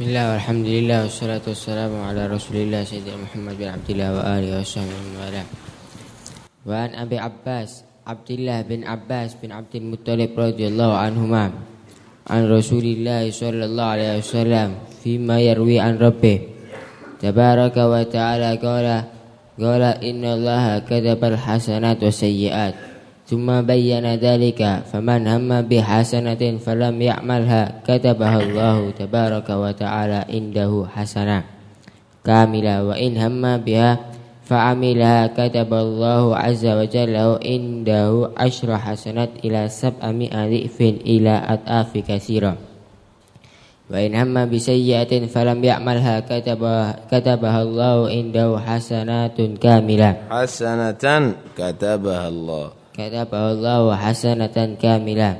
بسم الله والحمد لله والصلاة والسلام على رسول الله سيدنا محمد بن عبد الله وآله وصحبه ومن والاه وعن أبي عباس عبد الله بن عباس بن عبد المطلب رضي الله عنهما عن رسول الله صلى الله عليه وسلم فيما يروي عن ربه تبارك وتعالى قال قال إن الله كتب الحسنات والسيئات ثم بين ذلك فمن هم بحسنة فلم يعملها كتبها الله تبارك وتعالى عنده حسنة كاملة وإن هم بها فعملها كتب الله عز وجل عنده عشر حسنات إلى سبعمائة ضعف إلى أضعاف كثيرة وإن هم بسيئة فلم يعملها كتبها, كتبها الله عنده حسنات كاملة حسنة كتبها الله كتبه الله حسنة كاملة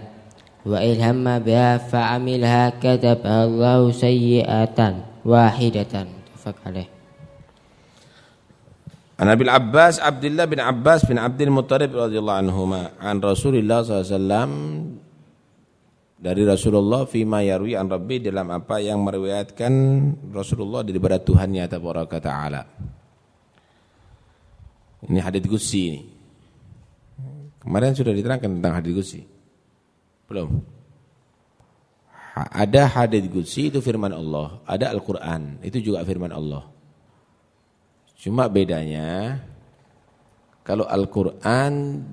وإن هم بها فعملها كتبها الله سيئة واحدة متفق عليه عن ابي العباس عبد الله بن عباس بن عبد المطلب رضي الله عنهما عن رسول الله صلى الله عليه وسلم dari Rasulullah fima yarwi an Rabbi dalam apa yang meriwayatkan Rasulullah daripada Tuhannya tabaraka taala. Ini hadis qudsi ini. Kemarin sudah diterangkan tentang hadis qudsi. Belum? Ada hadis qudsi itu firman Allah, ada Al-Qur'an, itu juga firman Allah. Cuma bedanya kalau Al-Qur'an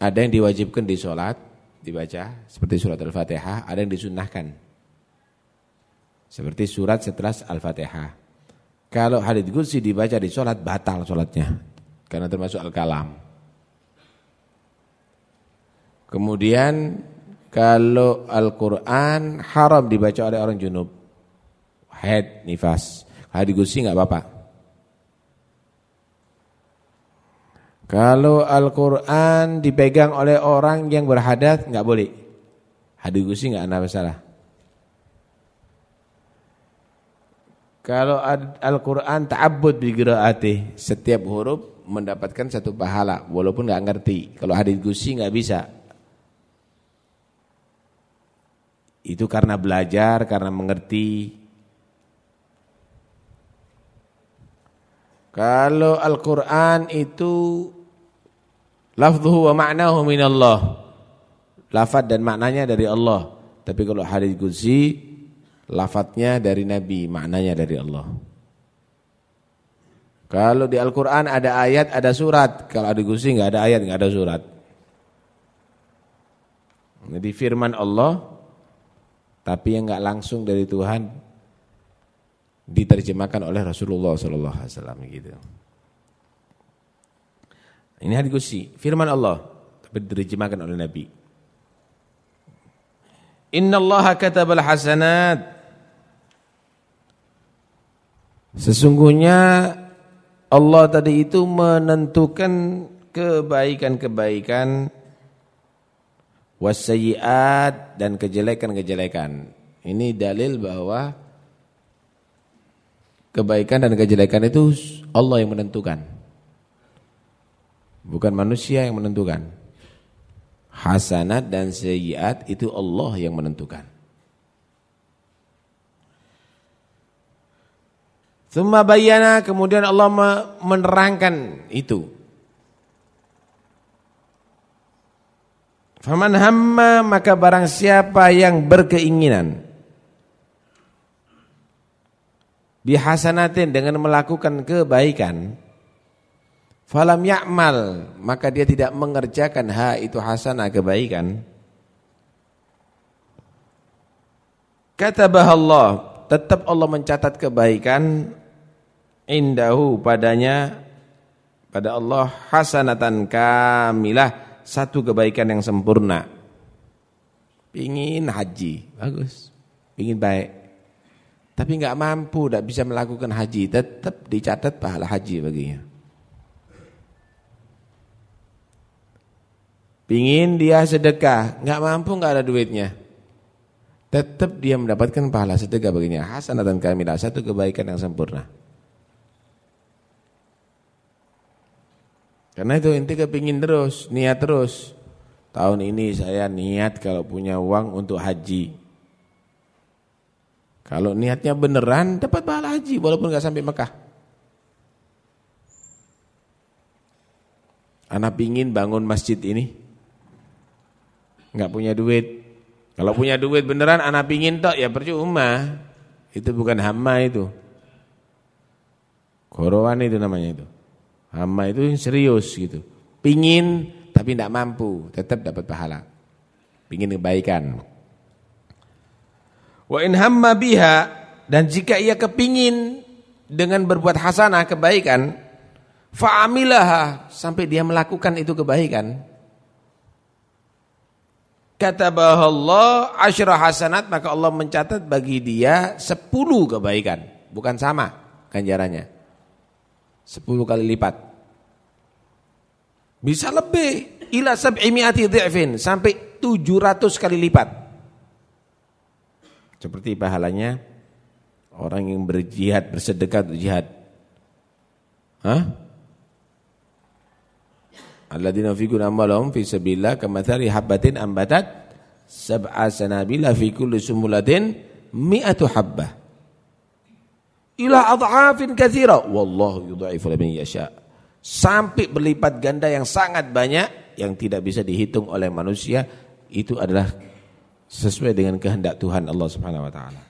ada yang diwajibkan di sholat dibaca seperti surat Al-Fatihah, ada yang disunnahkan. Seperti surat setelah Al-Fatihah. Kalau hadis qudsi dibaca di sholat batal sholatnya karena termasuk al-kalam. Kemudian kalau Al-Quran haram dibaca oleh orang junub. Haid, nifas. Hadis gusi nggak apa-apa. Kalau Al-Quran dipegang oleh orang yang berhadat nggak boleh. Hadis gusi nggak ada masalah. Kalau Al-Quran ta'abbud bi setiap huruf mendapatkan satu pahala walaupun nggak ngerti. Kalau hadis gusi nggak bisa. Itu karena belajar, karena mengerti. Kalau Al-Quran itu lafzuhu wa ma'nahu minallah. Lafad dan maknanya dari Allah. Tapi kalau hadis qudsi lafadznya dari Nabi, maknanya dari Allah. Kalau di Al-Quran ada ayat, ada surat. Kalau hadis qudsi enggak ada ayat, enggak ada surat. Jadi firman Allah tapi yang enggak langsung dari Tuhan diterjemahkan oleh Rasulullah sallallahu alaihi wasallam gitu. Ini hadis qudsi, firman Allah tapi diterjemahkan oleh Nabi. Inna Allah katabal hasanat Sesungguhnya Allah tadi itu menentukan kebaikan-kebaikan wasayyiat dan kejelekan-kejelekan. Ini dalil bahwa kebaikan dan kejelekan itu Allah yang menentukan. Bukan manusia yang menentukan. Hasanat dan sayyiat itu Allah yang menentukan. Thumma bayyana kemudian Allah menerangkan itu. Faman hamma maka barang siapa yang berkeinginan bihasanatin dengan melakukan kebaikan falam ya'mal maka dia tidak mengerjakan ha itu hasanah kebaikan. Katabah Allah tetap Allah mencatat kebaikan indahu padanya pada Allah hasanatan kamilah satu kebaikan yang sempurna. Ingin haji, bagus. Ingin baik. Tapi enggak mampu, enggak bisa melakukan haji, tetap dicatat pahala haji baginya. Pingin dia sedekah, enggak mampu, enggak ada duitnya. Tetap dia mendapatkan pahala sedekah baginya. Hasanah dan kamilah, satu kebaikan yang sempurna. Karena itu inti kepingin terus, niat terus. Tahun ini saya niat kalau punya uang untuk haji. Kalau niatnya beneran dapat pahala haji walaupun nggak sampai Mekah. Anak pingin bangun masjid ini, nggak punya duit. Kalau punya duit beneran anak pingin tok ya percuma. Itu bukan hama itu. Korowan itu namanya itu. Hama itu serius gitu. Pingin tapi tidak mampu, tetap dapat pahala. Pingin kebaikan. Wa in hamma biha dan jika ia kepingin dengan berbuat hasanah kebaikan, fa'amilaha sampai dia melakukan itu kebaikan. Kata Allah asyra hasanat maka Allah mencatat bagi dia sepuluh kebaikan, bukan sama ganjarannya. Sepuluh kali lipat. Bisa lebih ila sab'imi'ati dhi'fin sampai tujuh ratus kali lipat. Seperti pahalanya orang yang berjihad, bersedekah jihad. Hah? Alladzina fiqun amwalahum fi sabilillah kamathali habbatin ambatat sab'a sanabila fi kulli sumulatin mi'atu habbah. Ila adhafin katsira wallahu yudha'ifu liman yasha. Sampai berlipat ganda yang sangat banyak yang tidak bisa dihitung oleh manusia itu adalah sesuai dengan kehendak Tuhan Allah Subhanahu wa taala.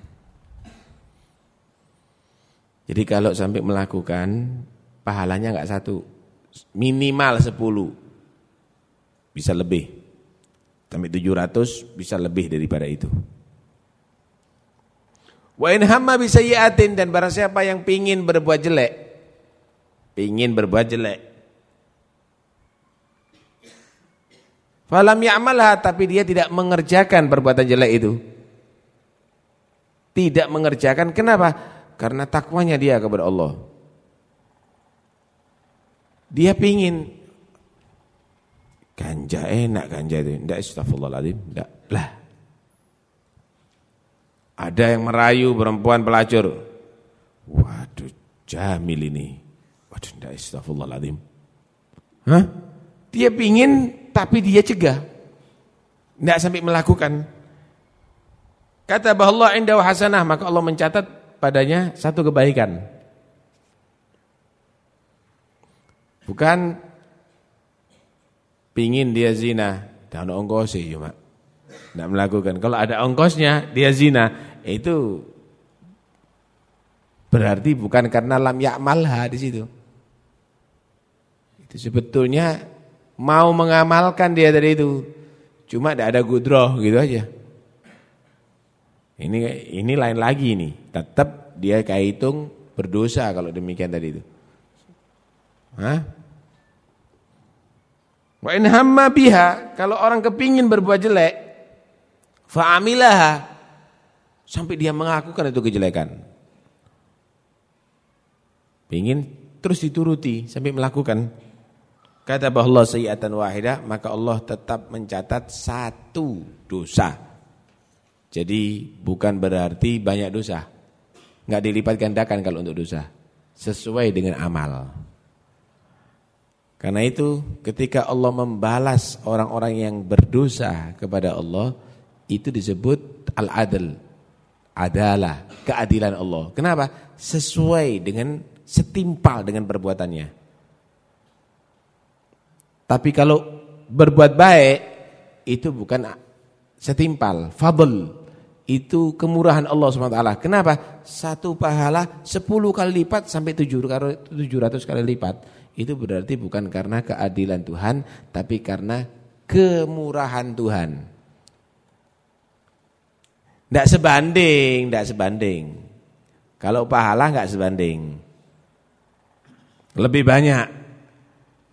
Jadi kalau sampai melakukan pahalanya enggak satu, minimal sepuluh Bisa lebih. Sampai tujuh ratus bisa lebih daripada itu. Wa in hamma bisayyi'atin dan barang siapa yang pingin berbuat jelek, pingin berbuat jelek, Falam ya'malha tapi dia tidak mengerjakan perbuatan jelek itu. Tidak mengerjakan kenapa? Karena takwanya dia kepada Allah. Dia pingin ganja enak ganja itu. Enggak astagfirullahaladzim, enggak. Lah. Ada yang merayu perempuan pelacur. Waduh, Jamil ini. Waduh, enggak astagfirullahaladzim. Hah? Dia pingin tapi dia cegah. Tidak sampai melakukan. Kata Allah indah hasanah, maka Allah mencatat padanya satu kebaikan. Bukan pingin dia zina, dan ongkos sih cuma. Tidak melakukan. Kalau ada ongkosnya dia zina, itu berarti bukan karena lam ya'malha di situ. Itu sebetulnya mau mengamalkan dia dari itu. Cuma tidak ada gudroh gitu aja. Ini ini lain lagi nih. Tetap dia kayak hitung berdosa kalau demikian tadi itu. Hah? Wa in hamma biha, kalau orang kepingin berbuat jelek, fa'amilaha sampai dia mengakukan itu kejelekan. Pingin terus dituruti sampai melakukan. Kata bahwa sayyatan wahidah, maka Allah tetap mencatat satu dosa. Jadi bukan berarti banyak dosa. Enggak dilipat gandakan kalau untuk dosa. Sesuai dengan amal. Karena itu ketika Allah membalas orang-orang yang berdosa kepada Allah, itu disebut al-adl. Adalah keadilan Allah. Kenapa? Sesuai dengan setimpal dengan perbuatannya. Tapi kalau berbuat baik itu bukan setimpal, fadl. Itu kemurahan Allah SWT. Kenapa? Satu pahala sepuluh kali lipat sampai tujuh ratus kali lipat. Itu berarti bukan karena keadilan Tuhan, tapi karena kemurahan Tuhan. Tidak sebanding, tidak sebanding. Kalau pahala nggak sebanding. Lebih banyak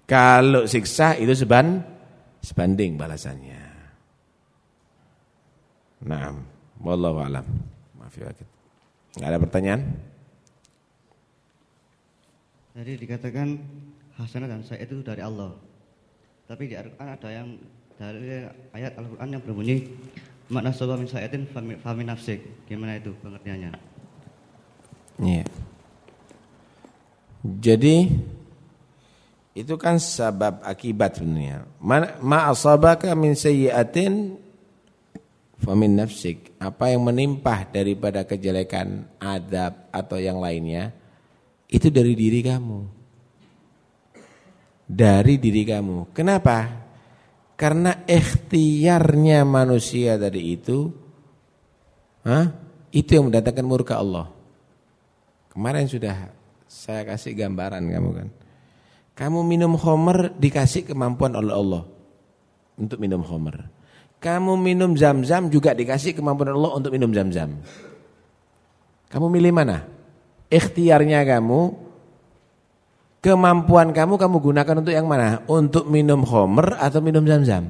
kalau siksa itu seban sebanding balasannya. Nah, wallahu alam. Maaf ya. Enggak ada pertanyaan? Jadi dikatakan hasanah dan saya itu dari Allah. Tapi di Al-Qur'an ada yang dari ayat Al-Qur'an yang berbunyi makna soba min sayatin fami nafsik. Gimana itu pengertiannya? Iya. Jadi itu kan sebab akibat sebenarnya. Ma asabaka min sayyi'atin Famin nafsik, apa yang menimpa daripada kejelekan, adab atau yang lainnya, itu dari diri kamu. Dari diri kamu. Kenapa? Karena ikhtiarnya manusia tadi itu, huh? itu yang mendatangkan murka Allah. Kemarin sudah saya kasih gambaran kamu kan. Kamu minum homer dikasih kemampuan oleh Allah untuk minum homer. Kamu minum zam-zam juga dikasih kemampuan Allah untuk minum zam-zam. Kamu milih mana? Ikhtiarnya kamu, kemampuan kamu kamu gunakan untuk yang mana? Untuk minum homer atau minum zam-zam?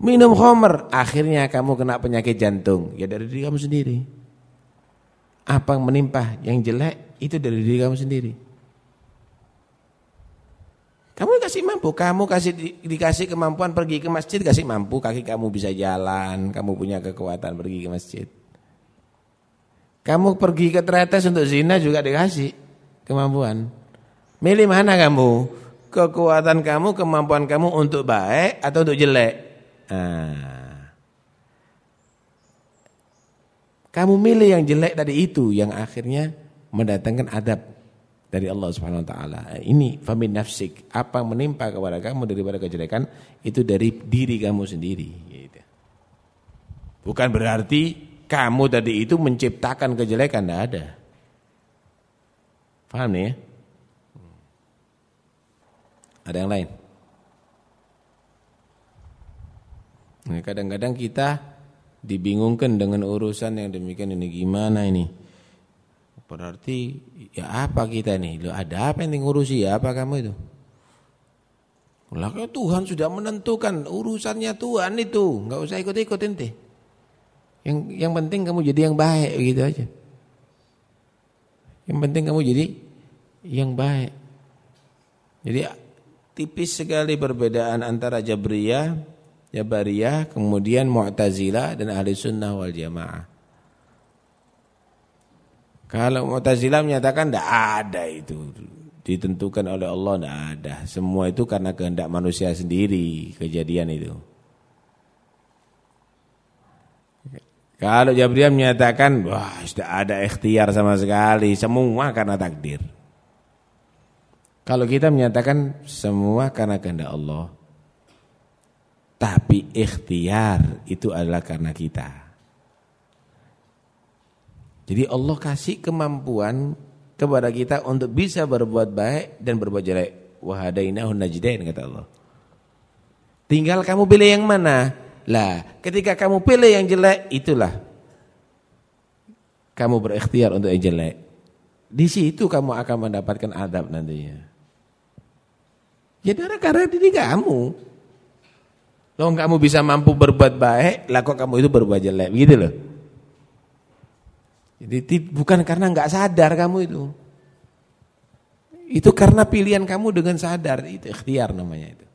Minum homer, akhirnya kamu kena penyakit jantung. Ya dari diri kamu sendiri. Apa yang menimpa yang jelek, itu dari diri kamu sendiri. Kamu kasih mampu, kamu kasih di, dikasih kemampuan pergi ke masjid, kasih mampu, kaki kamu bisa jalan, kamu punya kekuatan pergi ke masjid. Kamu pergi ke tretes untuk zina juga dikasih kemampuan. Milih mana kamu? Kekuatan kamu, kemampuan kamu untuk baik atau untuk jelek? Nah. Kamu milih yang jelek tadi itu yang akhirnya mendatangkan adab dari Allah Subhanahu wa taala. Ini famin nafsik, apa menimpa kepada kamu daripada kejelekan itu dari diri kamu sendiri gitu. Bukan berarti kamu tadi itu menciptakan kejelekan, tidak ada. Paham nih ya? Ada yang lain? Nah, kadang-kadang kita dibingungkan dengan urusan yang demikian ini gimana ini? Berarti ya apa kita nih? Lo ada apa yang ngurusi ya apa kamu itu? Lah Tuhan sudah menentukan urusannya Tuhan itu, nggak usah ikut-ikut ente. Yang yang penting kamu jadi yang baik gitu aja. Yang penting kamu jadi yang baik. Jadi tipis sekali perbedaan antara Jabriyah, Jabariyah, kemudian Mu'tazilah dan Ahli Sunnah wal Jamaah. Kalau Mu'tazilah menyatakan tidak ada itu. Ditentukan oleh Allah tidak ada. Semua itu karena kehendak manusia sendiri kejadian itu. Kalau Jabriyah menyatakan wah tidak ada ikhtiar sama sekali, semua karena takdir. Kalau kita menyatakan semua karena kehendak Allah. Tapi ikhtiar itu adalah karena kita. Jadi Allah kasih kemampuan kepada kita untuk bisa berbuat baik dan berbuat jelek. Wahadainahu najdain kata Allah. Tinggal kamu pilih yang mana? Lah, ketika kamu pilih yang jelek, itulah kamu berikhtiar untuk yang jelek. Di situ kamu akan mendapatkan adab nantinya. Jadi ya, karena diri kamu. Loh kamu bisa mampu berbuat baik, lah kok kamu itu berbuat jelek, begitu loh. Jadi bukan karena nggak sadar kamu itu. Itu karena pilihan kamu dengan sadar, itu ikhtiar namanya itu.